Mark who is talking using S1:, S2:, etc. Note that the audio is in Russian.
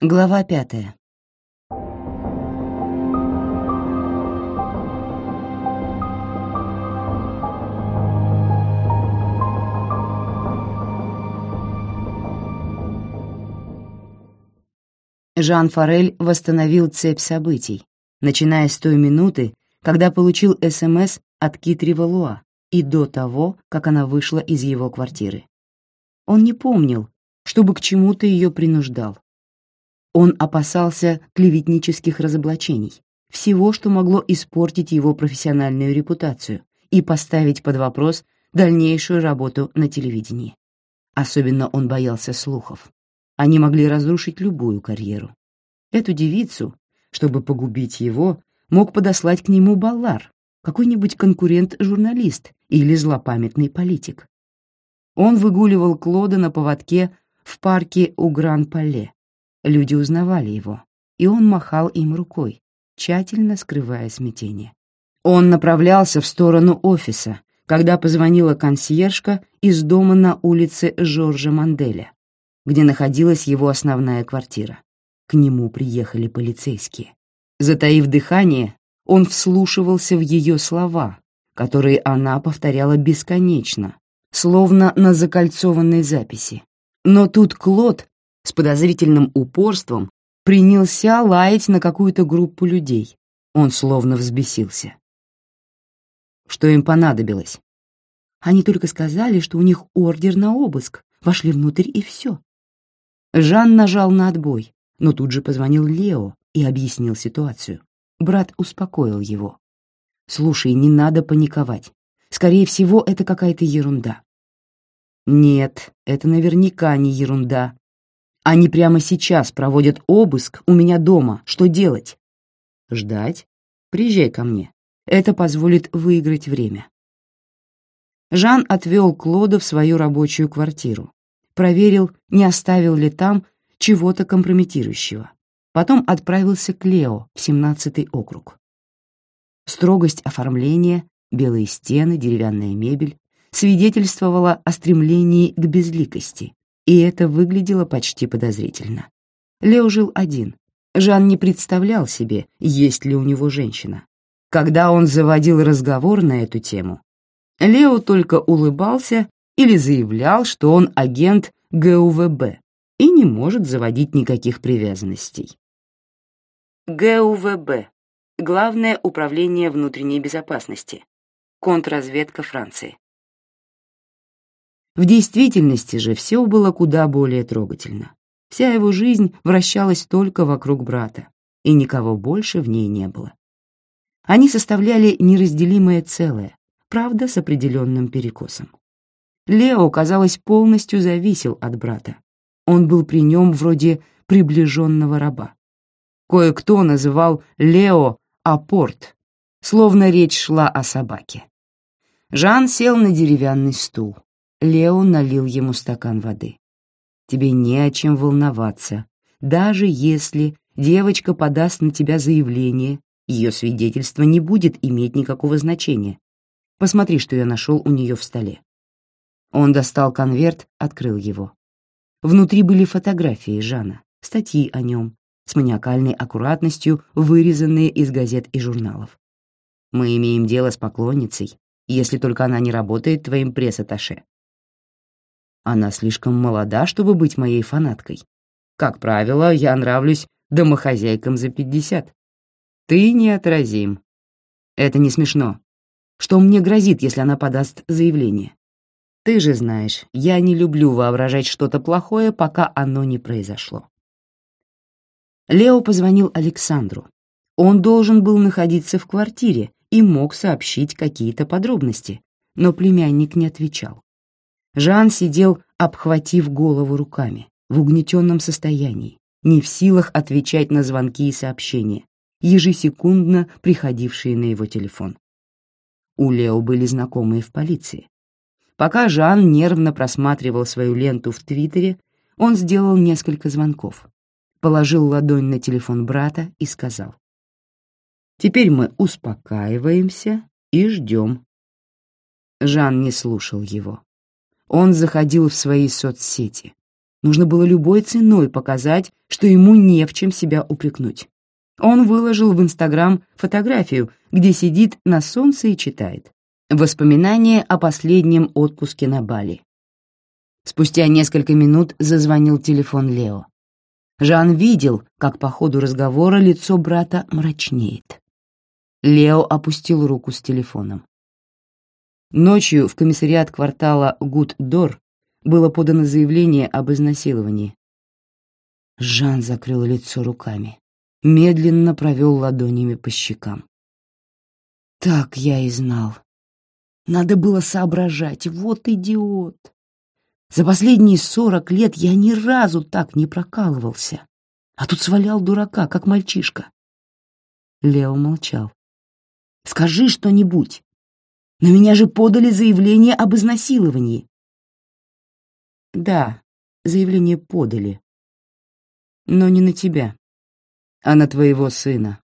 S1: Глава пятая. Жан Форель восстановил цепь событий, начиная с той минуты, когда получил СМС от Китри Валуа и до того, как она вышла из его квартиры. Он не помнил, чтобы к чему-то ее принуждал. Он опасался клеветнических разоблачений, всего, что могло испортить его профессиональную репутацию и поставить под вопрос дальнейшую работу на телевидении. Особенно он боялся слухов. Они могли разрушить любую карьеру. Эту девицу, чтобы погубить его, мог подослать к нему Баллар, какой-нибудь конкурент-журналист или злопамятный политик. Он выгуливал Клода на поводке в парке у Гран-Пале. Люди узнавали его, и он махал им рукой, тщательно скрывая смятение. Он направлялся в сторону офиса, когда позвонила консьержка из дома на улице Жоржа Манделя, где находилась его основная квартира. К нему приехали полицейские. Затаив дыхание, он вслушивался в ее слова, которые она повторяла бесконечно, словно на закольцованной записи. Но тут Клод с подозрительным упорством принялся лаять на какую-то группу людей. Он словно взбесился. Что им понадобилось? Они только сказали, что у них ордер на обыск, вошли внутрь и все. Жан нажал на отбой, но тут же позвонил Лео и объяснил ситуацию. Брат успокоил его. «Слушай, не надо паниковать. Скорее всего, это какая-то ерунда. Нет, это наверняка не ерунда. Они прямо сейчас проводят обыск у меня дома. Что делать? Ждать? Приезжай ко мне. Это позволит выиграть время. Жан отвел Клода в свою рабочую квартиру, проверил, не оставил ли там чего-то компрометирующего. Потом отправился к Лео в 17-й округ. Строгость оформления, белые стены, деревянная мебель свидетельствовала о стремлении к безликости, и это выглядело почти подозрительно. Лео жил один. Жан не представлял себе, есть ли у него женщина. Когда он заводил разговор на эту тему, Лео только улыбался или заявлял, что он агент ГУВБ и не может заводить никаких привязанностей. ГУВБ — Главное управление внутренней безопасности, контрразведка Франции. В действительности же все было куда более трогательно. Вся его жизнь вращалась только вокруг брата, и никого больше в ней не было. Они составляли неразделимое целое, правда, с определенным перекосом. Лео, казалось, полностью зависел от брата. Он был при нем вроде приближенного раба. Кое-кто называл Лео апорт, словно речь шла о собаке. Жан сел на деревянный стул. Лео налил ему стакан воды. «Тебе не о чем волноваться. Даже если девочка подаст на тебя заявление, ее свидетельство не будет иметь никакого значения. Посмотри, что я нашел у нее в столе». Он достал конверт, открыл его. Внутри были фотографии Жана, статьи о нем, с маниакальной аккуратностью вырезанные из газет и журналов. Мы имеем дело с поклонницей, если только она не работает твоим пресс-атташе. Она слишком молода, чтобы быть моей фанаткой. Как правило, я нравлюсь домохозяйкам за пятьдесят. Ты неотразим. Это не смешно. Что мне грозит, если она подаст заявление? Ты же знаешь, я не люблю воображать что-то плохое, пока оно не произошло. Лео позвонил Александру. Он должен был находиться в квартире и мог сообщить какие-то подробности, но племянник не отвечал. Жан сидел, обхватив голову руками, в угнетенном состоянии, не в силах отвечать на звонки и сообщения, ежесекундно приходившие на его телефон. У Лео были знакомые в полиции. Пока Жан нервно просматривал свою ленту в Твиттере, он сделал несколько звонков положил ладонь на телефон брата и сказал. «Теперь мы успокаиваемся и ждем». Жан не слушал его. Он заходил в свои соцсети. Нужно было любой ценой показать, что ему не в чем себя упрекнуть. Он выложил в Инстаграм фотографию, где сидит на солнце и читает. Воспоминания о последнем отпуске на Бали. Спустя несколько минут зазвонил телефон Лео. Жан видел, как по ходу разговора лицо брата мрачнеет. Лео опустил руку с телефоном. Ночью в комиссариат квартала Гуд-Дор было подано заявление об изнасиловании. Жан закрыл лицо руками, медленно провел ладонями по щекам. Так я и знал. Надо было соображать, вот идиот. За последние сорок лет я ни разу так не прокалывался, а тут свалял дурака, как мальчишка. Лео молчал. «Скажи что-нибудь. На меня же подали заявление об изнасиловании». «Да, заявление подали. Но не на тебя, а на твоего сына.